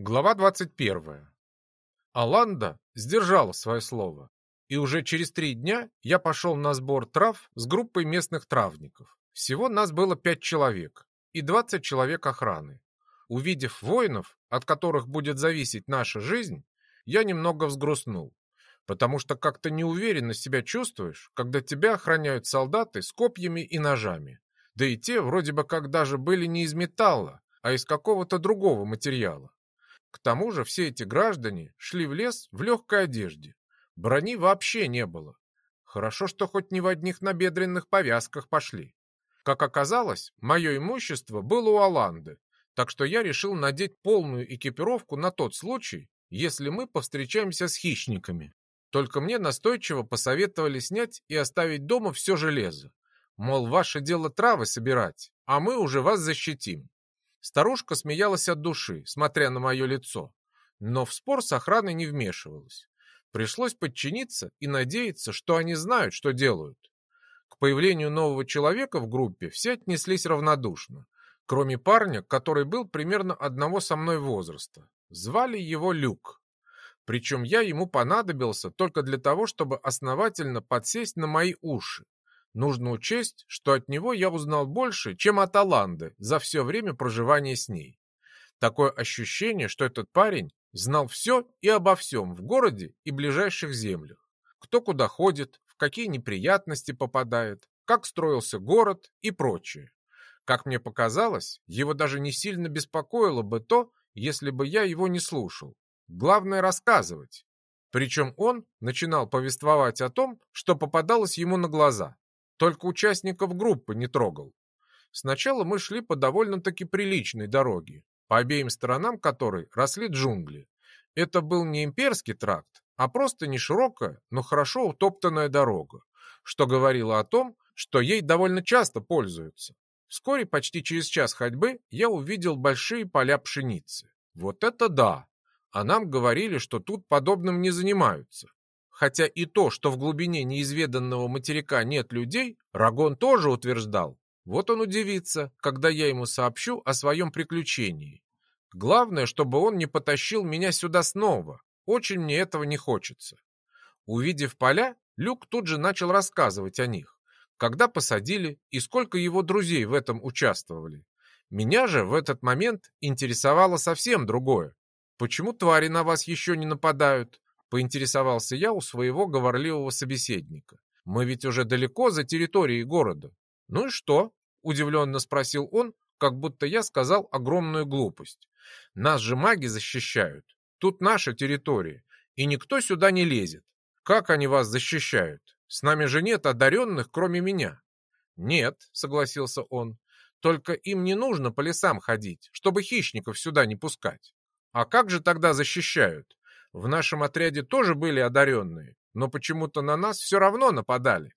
Глава 21. Аланда сдержала свое слово, и уже через три дня я пошел на сбор трав с группой местных травников. Всего нас было пять человек и 20 человек охраны. Увидев воинов, от которых будет зависеть наша жизнь, я немного взгрустнул, потому что как-то неуверенно себя чувствуешь, когда тебя охраняют солдаты с копьями и ножами. Да и те вроде бы как даже были не из металла, а из какого-то другого материала. К тому же все эти граждане шли в лес в легкой одежде. Брони вообще не было. Хорошо, что хоть не в одних набедренных повязках пошли. Как оказалось, мое имущество было у Аланды, так что я решил надеть полную экипировку на тот случай, если мы повстречаемся с хищниками. Только мне настойчиво посоветовали снять и оставить дома все железо. Мол, ваше дело травы собирать, а мы уже вас защитим. Старушка смеялась от души, смотря на мое лицо, но в спор с охраной не вмешивалась. Пришлось подчиниться и надеяться, что они знают, что делают. К появлению нового человека в группе все отнеслись равнодушно, кроме парня, который был примерно одного со мной возраста. Звали его Люк. Причем я ему понадобился только для того, чтобы основательно подсесть на мои уши. Нужно учесть, что от него я узнал больше, чем от Аланды за все время проживания с ней. Такое ощущение, что этот парень знал все и обо всем в городе и ближайших землях. Кто куда ходит, в какие неприятности попадает, как строился город и прочее. Как мне показалось, его даже не сильно беспокоило бы то, если бы я его не слушал. Главное рассказывать. Причем он начинал повествовать о том, что попадалось ему на глаза. Только участников группы не трогал. Сначала мы шли по довольно-таки приличной дороге, по обеим сторонам которой росли джунгли. Это был не имперский тракт, а просто не широкая, но хорошо утоптанная дорога, что говорило о том, что ей довольно часто пользуются. Вскоре, почти через час ходьбы, я увидел большие поля пшеницы. Вот это да! А нам говорили, что тут подобным не занимаются. Хотя и то, что в глубине неизведанного материка нет людей, Рагон тоже утверждал. Вот он удивится, когда я ему сообщу о своем приключении. Главное, чтобы он не потащил меня сюда снова. Очень мне этого не хочется. Увидев поля, Люк тут же начал рассказывать о них. Когда посадили и сколько его друзей в этом участвовали. Меня же в этот момент интересовало совсем другое. Почему твари на вас еще не нападают? Поинтересовался я у своего говорливого собеседника. Мы ведь уже далеко за территорией города. Ну и что? Удивленно спросил он, как будто я сказал огромную глупость. Нас же маги защищают. Тут наша территория, и никто сюда не лезет. Как они вас защищают? С нами же нет одаренных, кроме меня. Нет, согласился он. Только им не нужно по лесам ходить, чтобы хищников сюда не пускать. А как же тогда защищают? В нашем отряде тоже были одаренные, но почему-то на нас все равно нападали.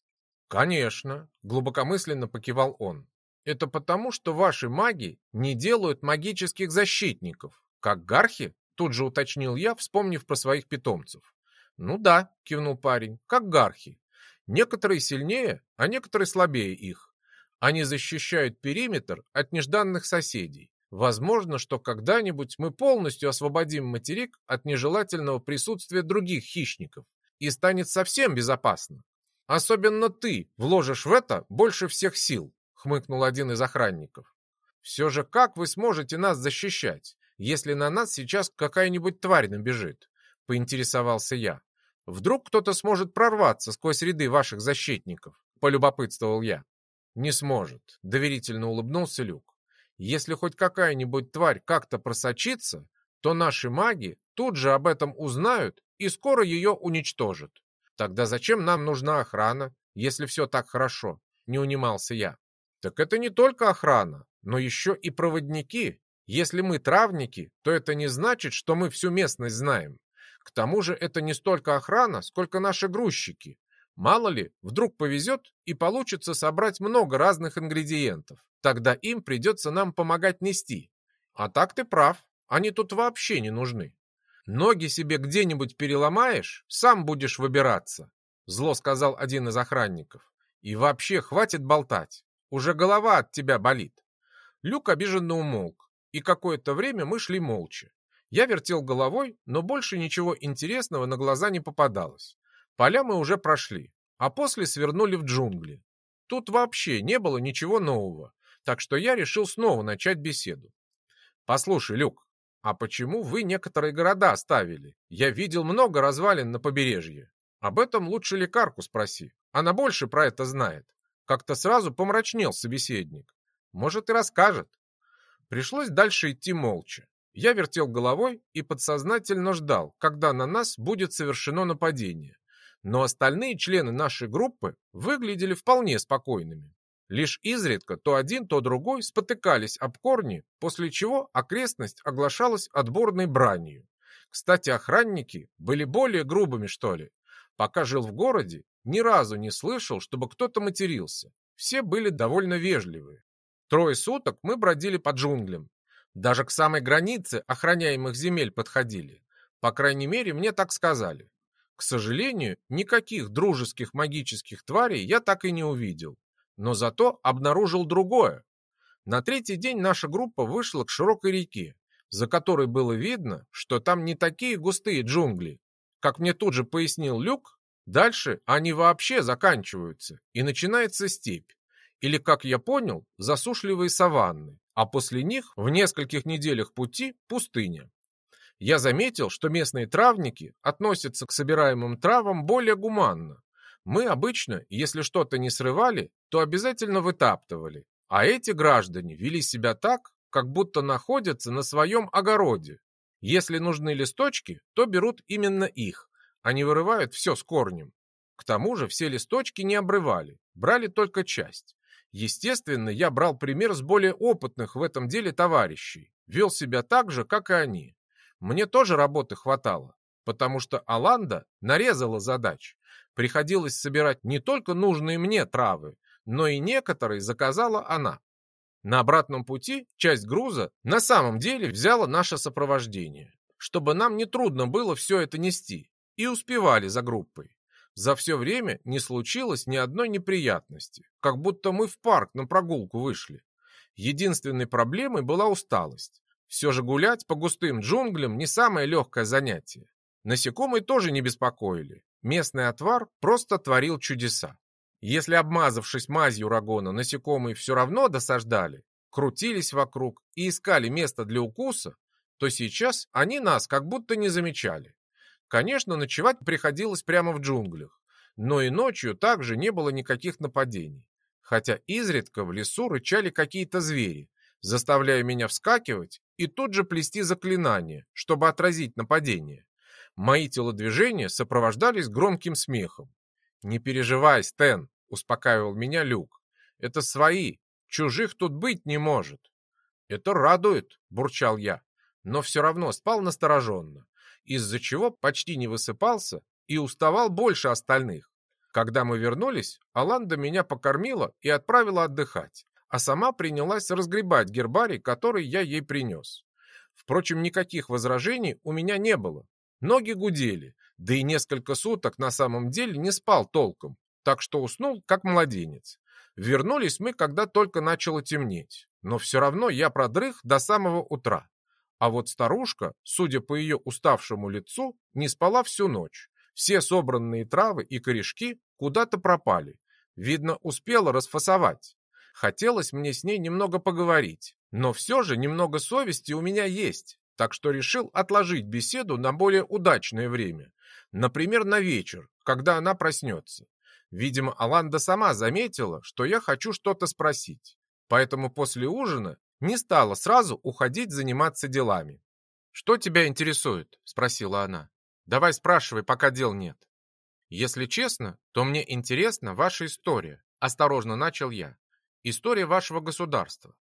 Конечно, глубокомысленно покивал он. Это потому, что ваши маги не делают магических защитников, как гархи, тут же уточнил я, вспомнив про своих питомцев. Ну да, кивнул парень, как гархи. Некоторые сильнее, а некоторые слабее их. Они защищают периметр от нежданных соседей. Возможно, что когда-нибудь мы полностью освободим материк от нежелательного присутствия других хищников и станет совсем безопасно. Особенно ты вложишь в это больше всех сил, хмыкнул один из охранников. Все же как вы сможете нас защищать, если на нас сейчас какая-нибудь тварь набежит? Поинтересовался я. Вдруг кто-то сможет прорваться сквозь ряды ваших защитников? Полюбопытствовал я. Не сможет, доверительно улыбнулся Люк. Если хоть какая-нибудь тварь как-то просочится, то наши маги тут же об этом узнают и скоро ее уничтожат. Тогда зачем нам нужна охрана, если все так хорошо? Не унимался я. Так это не только охрана, но еще и проводники. Если мы травники, то это не значит, что мы всю местность знаем. К тому же это не столько охрана, сколько наши грузчики. Мало ли, вдруг повезет и получится собрать много разных ингредиентов. Тогда им придется нам помогать нести. А так ты прав, они тут вообще не нужны. Ноги себе где-нибудь переломаешь, сам будешь выбираться, зло сказал один из охранников. И вообще хватит болтать, уже голова от тебя болит. Люк обиженно умолк, и какое-то время мы шли молча. Я вертел головой, но больше ничего интересного на глаза не попадалось. Поля мы уже прошли, а после свернули в джунгли. Тут вообще не было ничего нового, так что я решил снова начать беседу. «Послушай, Люк, а почему вы некоторые города оставили? Я видел много развалин на побережье. Об этом лучше лекарку спроси. Она больше про это знает. Как-то сразу помрачнел собеседник. Может, и расскажет. Пришлось дальше идти молча. Я вертел головой и подсознательно ждал, когда на нас будет совершено нападение. Но остальные члены нашей группы выглядели вполне спокойными. Лишь изредка то один, то другой спотыкались об корни, после чего окрестность оглашалась отборной бранью. Кстати, охранники были более грубыми, что ли. Пока жил в городе, ни разу не слышал, чтобы кто-то матерился. Все были довольно вежливые. Трое суток мы бродили по джунглям. Даже к самой границе охраняемых земель подходили. По крайней мере, мне так сказали. К сожалению, никаких дружеских магических тварей я так и не увидел. Но зато обнаружил другое. На третий день наша группа вышла к широкой реке, за которой было видно, что там не такие густые джунгли. Как мне тут же пояснил Люк, дальше они вообще заканчиваются, и начинается степь. Или, как я понял, засушливые саванны, а после них в нескольких неделях пути пустыня. Я заметил, что местные травники относятся к собираемым травам более гуманно. Мы обычно, если что-то не срывали, то обязательно вытаптывали, а эти граждане вели себя так, как будто находятся на своем огороде. Если нужны листочки, то берут именно их, а не вырывают все с корнем. К тому же все листочки не обрывали, брали только часть. Естественно, я брал пример с более опытных в этом деле товарищей, вел себя так же, как и они. Мне тоже работы хватало, потому что Аланда нарезала задач. Приходилось собирать не только нужные мне травы, но и некоторые заказала она. На обратном пути часть груза на самом деле взяла наше сопровождение, чтобы нам не трудно было все это нести, и успевали за группой. За все время не случилось ни одной неприятности, как будто мы в парк на прогулку вышли. Единственной проблемой была усталость. Все же гулять по густым джунглям не самое легкое занятие. Насекомые тоже не беспокоили. Местный отвар просто творил чудеса. Если, обмазавшись мазью рагона, насекомые все равно досаждали, крутились вокруг и искали место для укуса, то сейчас они нас как будто не замечали. Конечно, ночевать приходилось прямо в джунглях, но и ночью также не было никаких нападений. Хотя изредка в лесу рычали какие-то звери, заставляя меня вскакивать и тут же плести заклинание, чтобы отразить нападение. Мои телодвижения сопровождались громким смехом. «Не переживай, Стэн», — успокаивал меня Люк. «Это свои, чужих тут быть не может». «Это радует», — бурчал я, но все равно спал настороженно, из-за чего почти не высыпался и уставал больше остальных. Когда мы вернулись, Аланда меня покормила и отправила отдыхать, а сама принялась разгребать гербарий, который я ей принес. Впрочем, никаких возражений у меня не было. Ноги гудели, да и несколько суток на самом деле не спал толком, так что уснул, как младенец. Вернулись мы, когда только начало темнеть, но все равно я продрых до самого утра. А вот старушка, судя по ее уставшему лицу, не спала всю ночь. Все собранные травы и корешки куда-то пропали. Видно, успела расфасовать. Хотелось мне с ней немного поговорить, но все же немного совести у меня есть, так что решил отложить беседу на более удачное время. Например, на вечер, когда она проснется. Видимо, Аланда сама заметила, что я хочу что-то спросить. Поэтому после ужина не стала сразу уходить заниматься делами. «Что тебя интересует?» – спросила она. «Давай спрашивай, пока дел нет». «Если честно, то мне интересна ваша история», – осторожно начал я. «История вашего государства.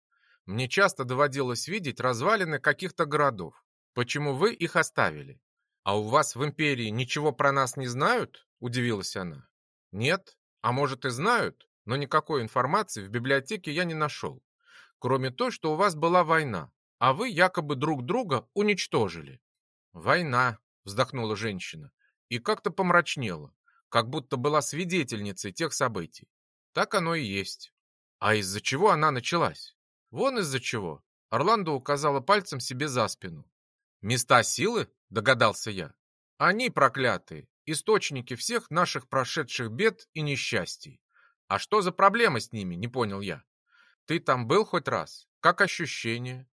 Мне часто доводилось видеть развалины каких-то городов. Почему вы их оставили? «А у вас в империи ничего про нас не знают?» – удивилась она. «Нет, а может и знают, но никакой информации в библиотеке я не нашел, кроме той, что у вас была война, а вы якобы друг друга уничтожили». «Война», – вздохнула женщина, и как-то помрачнела, как будто была свидетельницей тех событий. Так оно и есть. А из-за чего она началась? Вон из-за чего. Орландо указала пальцем себе за спину. Места силы? Догадался я. Они проклятые, источники всех наших прошедших бед и несчастий. А что за проблема с ними, не понял я. Ты там был хоть раз? Как ощущение?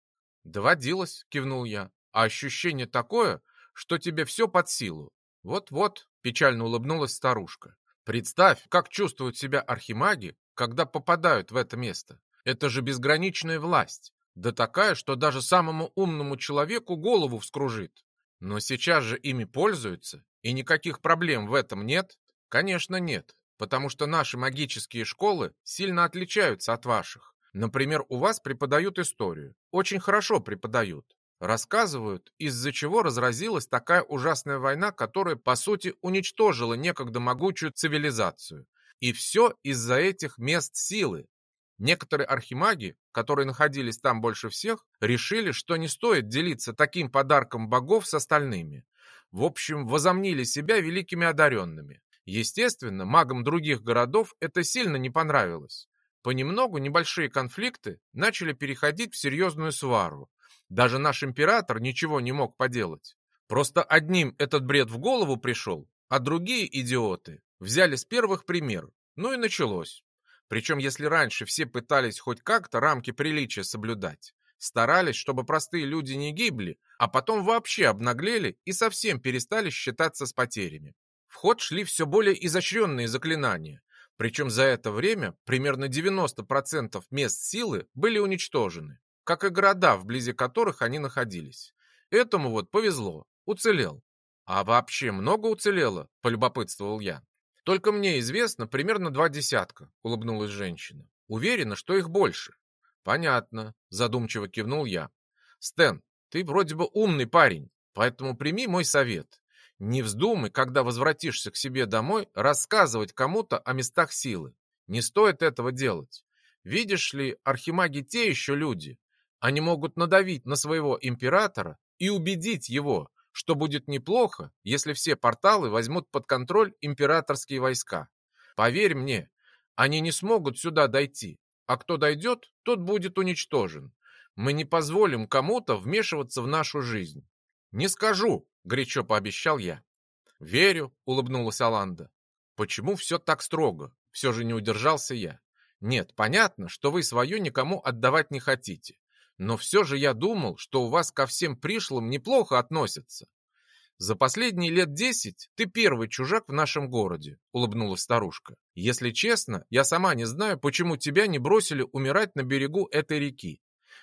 Доводилось, кивнул я. А ощущение такое, что тебе все под силу. Вот-вот, печально улыбнулась старушка. Представь, как чувствуют себя архимаги, когда попадают в это место. Это же безграничная власть. Да такая, что даже самому умному человеку голову вскружит. Но сейчас же ими пользуются, и никаких проблем в этом нет? Конечно, нет, потому что наши магические школы сильно отличаются от ваших. Например, у вас преподают историю. Очень хорошо преподают. Рассказывают, из-за чего разразилась такая ужасная война, которая, по сути, уничтожила некогда могучую цивилизацию. И все из-за этих мест силы, Некоторые архимаги, которые находились там больше всех, решили, что не стоит делиться таким подарком богов с остальными. В общем, возомнили себя великими одаренными. Естественно, магам других городов это сильно не понравилось. Понемногу небольшие конфликты начали переходить в серьезную свару. Даже наш император ничего не мог поделать. Просто одним этот бред в голову пришел, а другие идиоты взяли с первых пример. Ну и началось. Причем, если раньше все пытались хоть как-то рамки приличия соблюдать, старались, чтобы простые люди не гибли, а потом вообще обнаглели и совсем перестали считаться с потерями. В ход шли все более изощренные заклинания, причем за это время примерно 90% мест силы были уничтожены, как и города, вблизи которых они находились. Этому вот повезло, уцелел. А вообще много уцелело, полюбопытствовал я. Только мне известно примерно два десятка, улыбнулась женщина. Уверена, что их больше. Понятно, задумчиво кивнул я. Стэн, ты вроде бы умный парень, поэтому прими мой совет. Не вздумай, когда возвратишься к себе домой, рассказывать кому-то о местах силы. Не стоит этого делать. Видишь ли, архимаги те еще люди. Они могут надавить на своего императора и убедить его, что будет неплохо, если все порталы возьмут под контроль императорские войска. Поверь мне, они не смогут сюда дойти, а кто дойдет, тот будет уничтожен. Мы не позволим кому-то вмешиваться в нашу жизнь. Не скажу, горячо пообещал я. Верю, улыбнулась Аланда. Почему все так строго? Все же не удержался я. Нет, понятно, что вы свое никому отдавать не хотите. Но все же я думал, что у вас ко всем пришлым неплохо относятся. За последние лет десять ты первый чужак в нашем городе, улыбнулась старушка. Если честно, я сама не знаю, почему тебя не бросили умирать на берегу этой реки.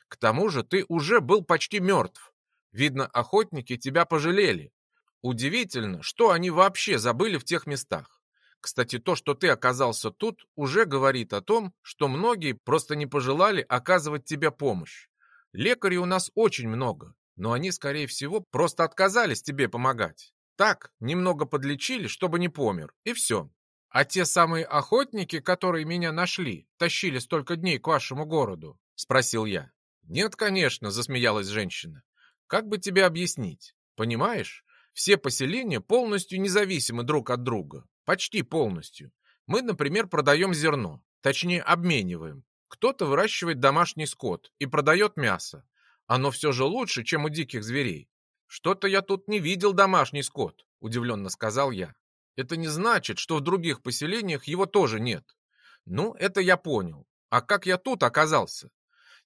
К тому же ты уже был почти мертв. Видно, охотники тебя пожалели. Удивительно, что они вообще забыли в тех местах. Кстати, то, что ты оказался тут, уже говорит о том, что многие просто не пожелали оказывать тебе помощь. Лекарей у нас очень много, но они, скорее всего, просто отказались тебе помогать. Так, немного подлечили, чтобы не помер, и все. А те самые охотники, которые меня нашли, тащили столько дней к вашему городу?» — спросил я. «Нет, конечно», — засмеялась женщина. «Как бы тебе объяснить? Понимаешь, все поселения полностью независимы друг от друга. Почти полностью. Мы, например, продаем зерно, точнее обмениваем. Кто-то выращивает домашний скот и продает мясо. Оно все же лучше, чем у диких зверей. Что-то я тут не видел домашний скот, удивленно сказал я. Это не значит, что в других поселениях его тоже нет. Ну, это я понял. А как я тут оказался?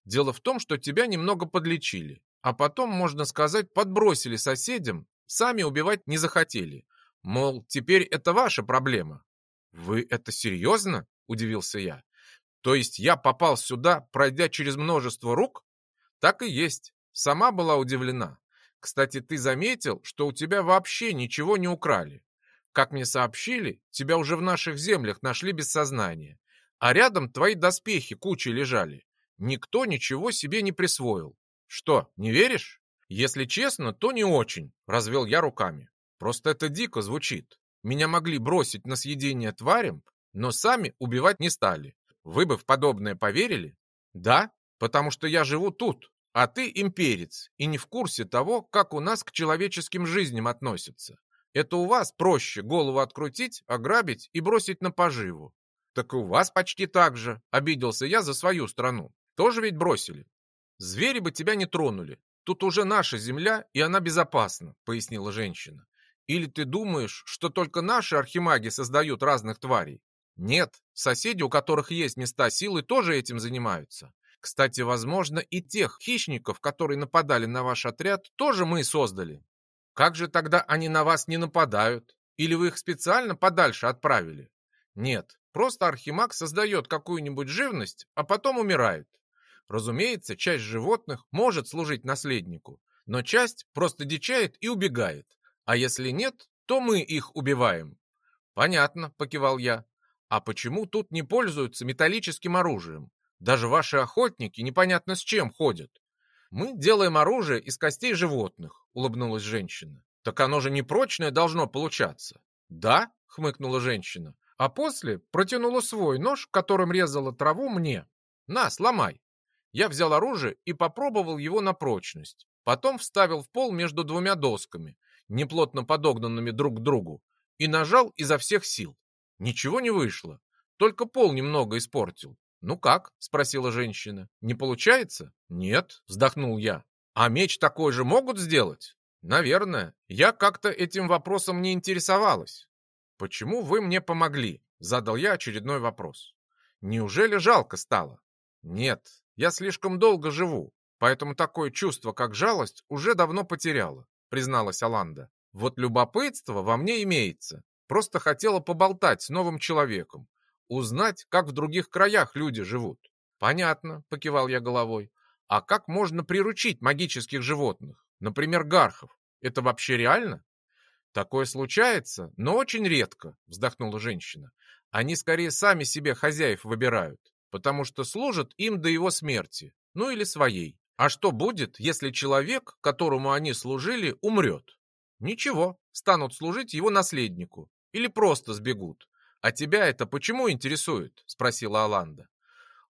Дело в том, что тебя немного подлечили, а потом, можно сказать, подбросили соседям, сами убивать не захотели. Мол, теперь это ваша проблема. Вы это серьезно? Удивился я. То есть я попал сюда, пройдя через множество рук? Так и есть. Сама была удивлена. Кстати, ты заметил, что у тебя вообще ничего не украли? Как мне сообщили, тебя уже в наших землях нашли без сознания. А рядом твои доспехи кучей лежали. Никто ничего себе не присвоил. Что, не веришь? Если честно, то не очень, развел я руками. Просто это дико звучит. Меня могли бросить на съедение тварям, но сами убивать не стали. Вы бы в подобное поверили? Да, потому что я живу тут, а ты имперец и не в курсе того, как у нас к человеческим жизням относятся. Это у вас проще голову открутить, ограбить и бросить на поживу. Так и у вас почти так же, обиделся я за свою страну. Тоже ведь бросили. Звери бы тебя не тронули. тут уже наша земля, и она безопасна», — пояснила женщина. «Или ты думаешь, что только наши архимаги создают разных тварей? Нет, соседи, у которых есть места силы, тоже этим занимаются. Кстати, возможно, и тех хищников, которые нападали на ваш отряд, тоже мы создали. Как же тогда они на вас не нападают? Или вы их специально подальше отправили? Нет, просто архимаг создает какую-нибудь живность, а потом умирает. Разумеется, часть животных может служить наследнику, но часть просто дичает и убегает. А если нет, то мы их убиваем. Понятно, покивал я. А почему тут не пользуются металлическим оружием? Даже ваши охотники непонятно с чем ходят. Мы делаем оружие из костей животных, улыбнулась женщина. Так оно же не прочное должно получаться. Да, хмыкнула женщина, а после протянула свой нож, которым резала траву мне. На, сломай. Я взял оружие и попробовал его на прочность. Потом вставил в пол между двумя досками, неплотно подогнанными друг к другу, и нажал изо всех сил. Ничего не вышло, только пол немного испортил. «Ну как?» — спросила женщина. «Не получается?» «Нет», — вздохнул я. «А меч такой же могут сделать?» «Наверное. Я как-то этим вопросом не интересовалась». «Почему вы мне помогли?» — задал я очередной вопрос. «Неужели жалко стало?» «Нет, я слишком долго живу, поэтому такое чувство, как жалость, уже давно потеряла», — призналась Аланда. «Вот любопытство во мне имеется. Просто хотела поболтать с новым человеком, узнать, как в других краях люди живут. Понятно, покивал я головой. А как можно приручить магических животных? Например, гархов. Это вообще реально? Такое случается, но очень редко, вздохнула женщина. Они скорее сами себе хозяев выбирают, потому что служат им до его смерти, ну или своей. А что будет, если человек, которому они служили, умрет? Ничего, станут служить его наследнику, или просто сбегут. А тебя это почему интересует? Спросила Аланда.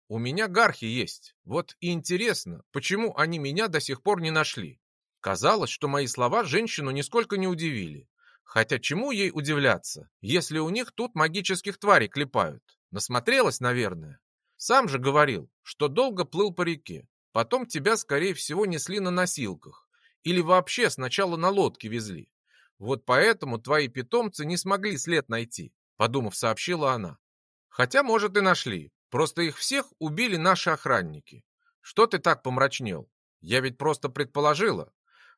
У меня гархи есть. Вот и интересно, почему они меня до сих пор не нашли. Казалось, что мои слова женщину нисколько не удивили. Хотя чему ей удивляться, если у них тут магических тварей клепают? Насмотрелась, наверное. Сам же говорил, что долго плыл по реке. Потом тебя, скорее всего, несли на носилках. Или вообще сначала на лодке везли. Вот поэтому твои питомцы не смогли след найти, подумав, сообщила она. Хотя, может, и нашли. Просто их всех убили наши охранники. Что ты так помрачнел? Я ведь просто предположила.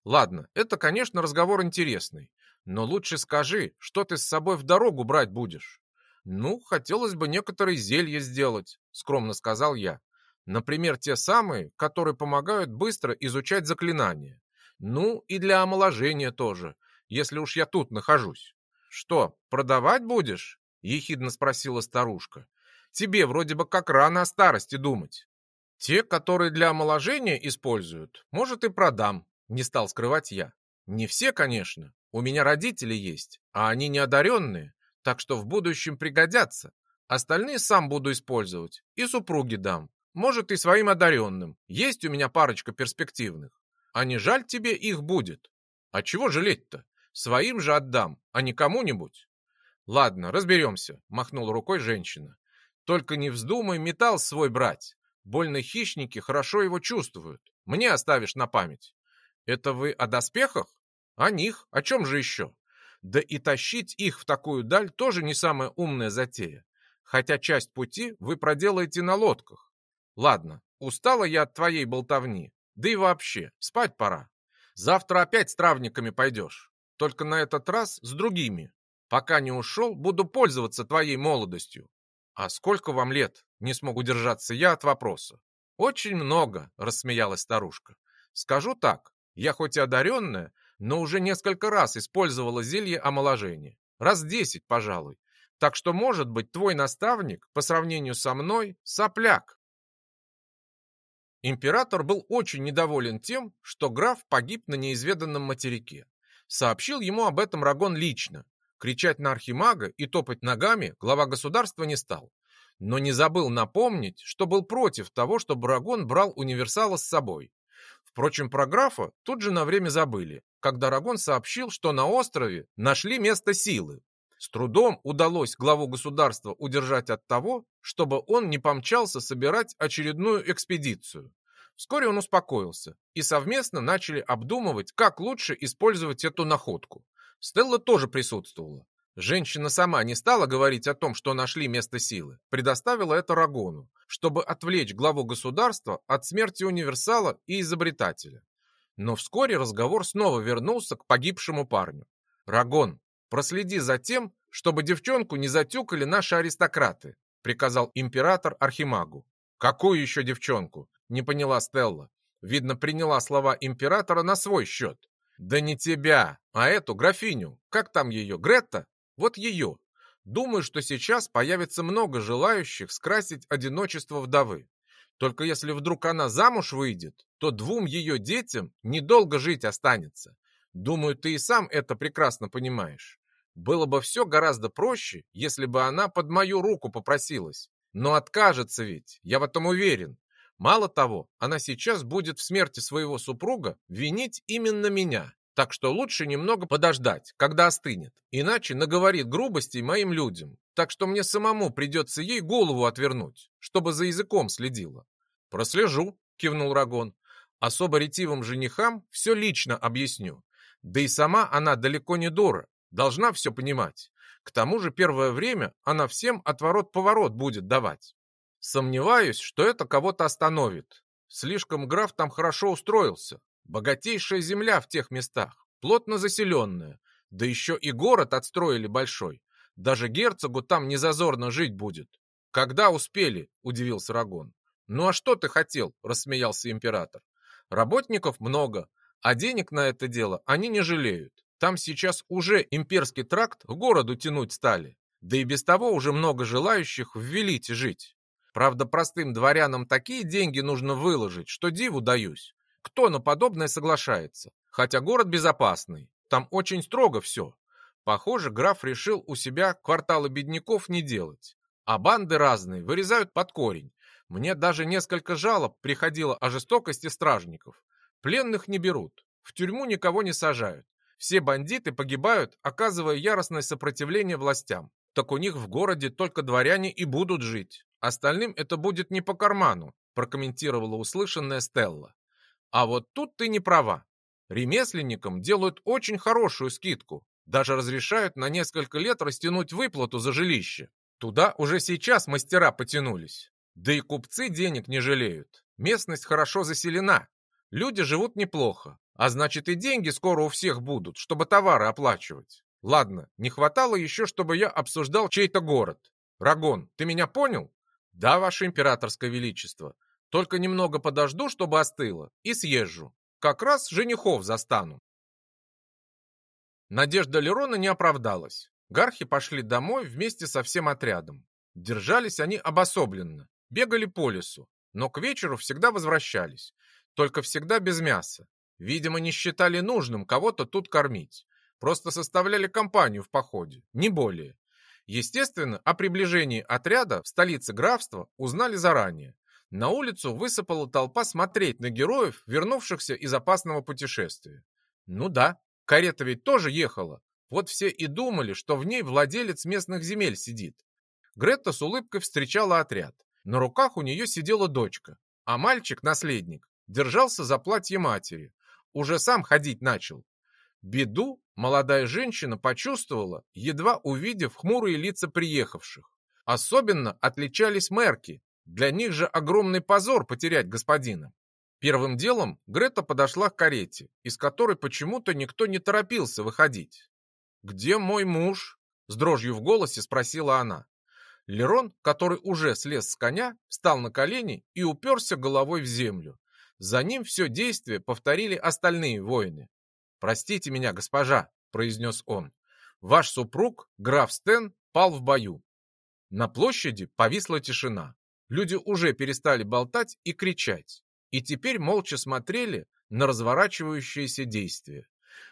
Ладно, это, конечно, разговор интересный. Но лучше скажи, что ты с собой в дорогу брать будешь? Ну, хотелось бы некоторые зелья сделать, скромно сказал я. Например, те самые, которые помогают быстро изучать заклинания. Ну, и для омоложения тоже, если уж я тут нахожусь. Что, продавать будешь? Ехидно спросила старушка. Тебе вроде бы как рано о старости думать. Те, которые для омоложения используют, может и продам, не стал скрывать я. Не все, конечно. У меня родители есть, а они не одаренные, так что в будущем пригодятся. Остальные сам буду использовать и супруге дам. Может, и своим одаренным. Есть у меня парочка перспективных. А не жаль тебе их будет? А чего жалеть-то? Своим же отдам, а не кому-нибудь. Ладно, разберемся, махнула рукой женщина. Только не вздумай металл свой брать. Больно хищники хорошо его чувствуют. Мне оставишь на память. Это вы о доспехах? О них? О чем же еще? Да и тащить их в такую даль тоже не самая умная затея. Хотя часть пути вы проделаете на лодках. Ладно, устала я от твоей болтовни. Да и вообще, спать пора. Завтра опять с травниками пойдешь только на этот раз с другими. Пока не ушел, буду пользоваться твоей молодостью. А сколько вам лет? Не смог удержаться я от вопроса. Очень много, рассмеялась старушка. Скажу так, я хоть и одаренная, но уже несколько раз использовала зелье омоложения. Раз десять, пожалуй. Так что, может быть, твой наставник, по сравнению со мной, сопляк. Император был очень недоволен тем, что граф погиб на неизведанном материке. Сообщил ему об этом Рагон лично. Кричать на архимага и топать ногами глава государства не стал. Но не забыл напомнить, что был против того, чтобы Рагон брал универсала с собой. Впрочем, про графа тут же на время забыли, когда Рагон сообщил, что на острове нашли место силы. С трудом удалось главу государства удержать от того, чтобы он не помчался собирать очередную экспедицию. Вскоре он успокоился, и совместно начали обдумывать, как лучше использовать эту находку. Стелла тоже присутствовала. Женщина сама не стала говорить о том, что нашли место силы, предоставила это Рагону, чтобы отвлечь главу государства от смерти универсала и изобретателя. Но вскоре разговор снова вернулся к погибшему парню. «Рагон, проследи за тем, чтобы девчонку не затюкали наши аристократы», приказал император Архимагу. «Какую еще девчонку?» Не поняла Стелла. Видно, приняла слова императора на свой счет. «Да не тебя, а эту графиню. Как там ее, Гретта? Вот ее. Думаю, что сейчас появится много желающих скрасить одиночество вдовы. Только если вдруг она замуж выйдет, то двум ее детям недолго жить останется. Думаю, ты и сам это прекрасно понимаешь. Было бы все гораздо проще, если бы она под мою руку попросилась. Но откажется ведь, я в этом уверен. Мало того, она сейчас будет в смерти своего супруга винить именно меня. Так что лучше немного подождать, когда остынет. Иначе наговорит грубостей моим людям. Так что мне самому придется ей голову отвернуть, чтобы за языком следила. Прослежу, кивнул Рагон. Особо ретивым женихам все лично объясню. Да и сама она далеко не дура, должна все понимать. К тому же первое время она всем отворот-поворот будет давать. Сомневаюсь, что это кого-то остановит. Слишком граф там хорошо устроился. Богатейшая земля в тех местах, плотно заселенная. Да еще и город отстроили большой. Даже герцогу там не зазорно жить будет. Когда успели, удивился Рагон. Ну а что ты хотел, рассмеялся император. Работников много, а денег на это дело они не жалеют. Там сейчас уже имперский тракт к городу тянуть стали. Да и без того уже много желающих в жить. Правда, простым дворянам такие деньги нужно выложить, что диву даюсь. Кто на подобное соглашается? Хотя город безопасный, там очень строго все. Похоже, граф решил у себя кварталы бедняков не делать. А банды разные вырезают под корень. Мне даже несколько жалоб приходило о жестокости стражников. Пленных не берут, в тюрьму никого не сажают. Все бандиты погибают, оказывая яростное сопротивление властям. Так у них в городе только дворяне и будут жить. Остальным это будет не по карману, прокомментировала услышанная Стелла. А вот тут ты не права. Ремесленникам делают очень хорошую скидку. Даже разрешают на несколько лет растянуть выплату за жилище. Туда уже сейчас мастера потянулись. Да и купцы денег не жалеют. Местность хорошо заселена. Люди живут неплохо. А значит и деньги скоро у всех будут, чтобы товары оплачивать. Ладно, не хватало еще, чтобы я обсуждал чей-то город. Рагон, ты меня понял? Да, ваше императорское величество. Только немного подожду, чтобы остыло, и съезжу. Как раз женихов застану. Надежда Лерона не оправдалась. Гархи пошли домой вместе со всем отрядом. Держались они обособленно, бегали по лесу, но к вечеру всегда возвращались, только всегда без мяса. Видимо, не считали нужным кого-то тут кормить. Просто составляли компанию в походе, не более. Естественно, о приближении отряда в столице графства узнали заранее. На улицу высыпала толпа смотреть на героев, вернувшихся из опасного путешествия. Ну да, карета ведь тоже ехала. Вот все и думали, что в ней владелец местных земель сидит. Гретта с улыбкой встречала отряд. На руках у нее сидела дочка, а мальчик-наследник держался за платье матери. Уже сам ходить начал. Беду молодая женщина почувствовала, едва увидев хмурые лица приехавших. Особенно отличались мерки, для них же огромный позор потерять господина. Первым делом Грета подошла к карете, из которой почему-то никто не торопился выходить. «Где мой муж?» — с дрожью в голосе спросила она. Лерон, который уже слез с коня, встал на колени и уперся головой в землю. За ним все действие повторили остальные воины. «Простите меня, госпожа», — произнес он. «Ваш супруг, граф Стен, пал в бою». На площади повисла тишина. Люди уже перестали болтать и кричать, и теперь молча смотрели на разворачивающееся действие.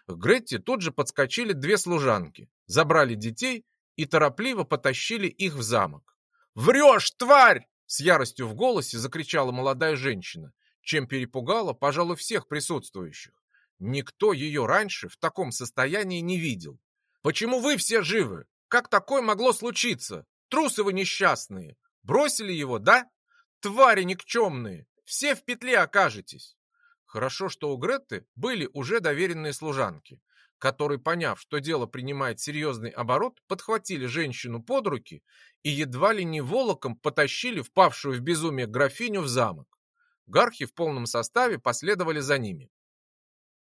К Гретте тут же подскочили две служанки, забрали детей и торопливо потащили их в замок. «Врешь, тварь!» — с яростью в голосе закричала молодая женщина, чем перепугала, пожалуй, всех присутствующих. Никто ее раньше в таком состоянии не видел. «Почему вы все живы? Как такое могло случиться? Трусы вы несчастные! Бросили его, да? Твари никчемные! все в петле окажетесь. Хорошо, что у Гретты были уже доверенные служанки, которые, поняв, что дело принимает серьезный оборот, подхватили женщину под руки и едва ли не волоком потащили впавшую в безумие графиню в замок. Гархи в полном составе последовали за ними.